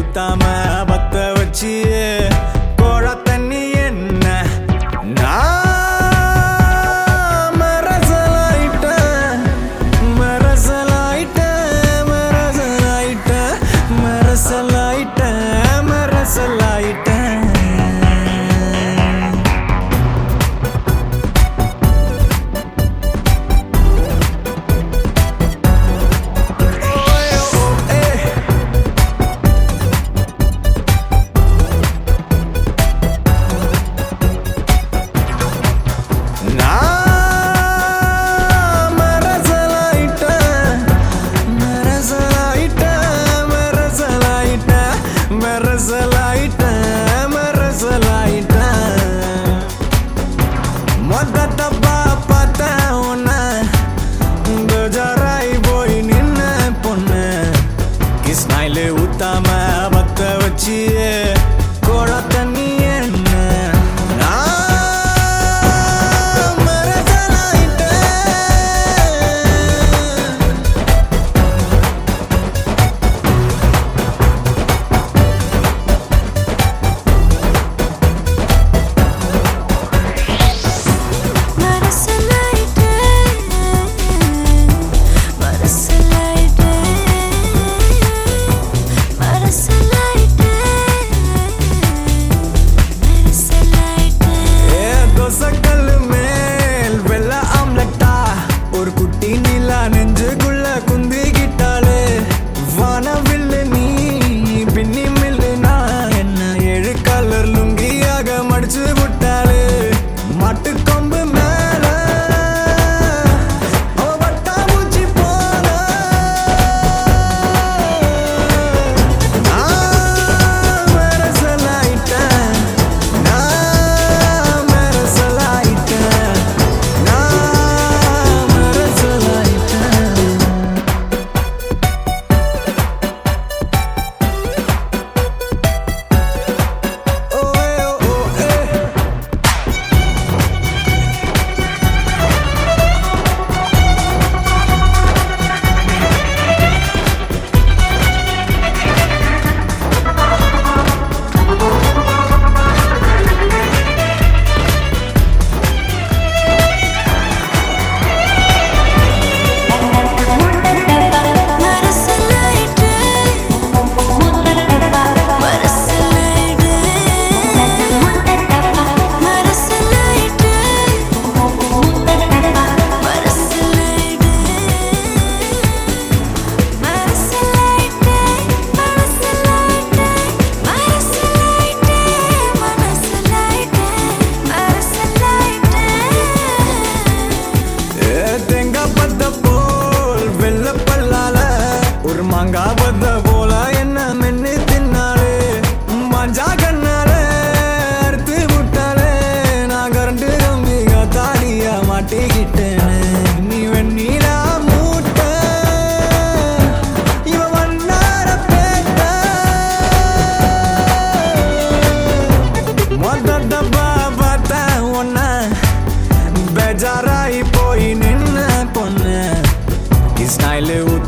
ஊத்தாம பத்த வச்சு Tamar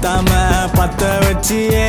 பத்தாம பத்த வச்சியே.